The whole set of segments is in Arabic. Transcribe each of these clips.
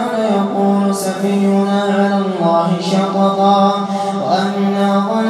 كان يقول سفينا على الله شططا وأنا ظننا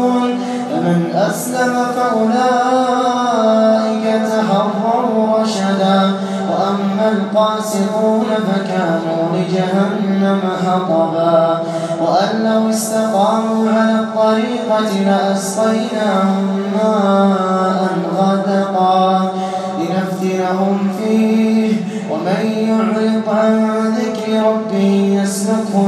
أسلم فأولئك تحرروا رشدا وأما القاسطون فكانوا لجهنم حطبا وأن لو استقاموا على الطريقة لأسقيناهم ماء غدقا لنفتنهم فيه ومن يعرض عن ذكر ربه يسلكه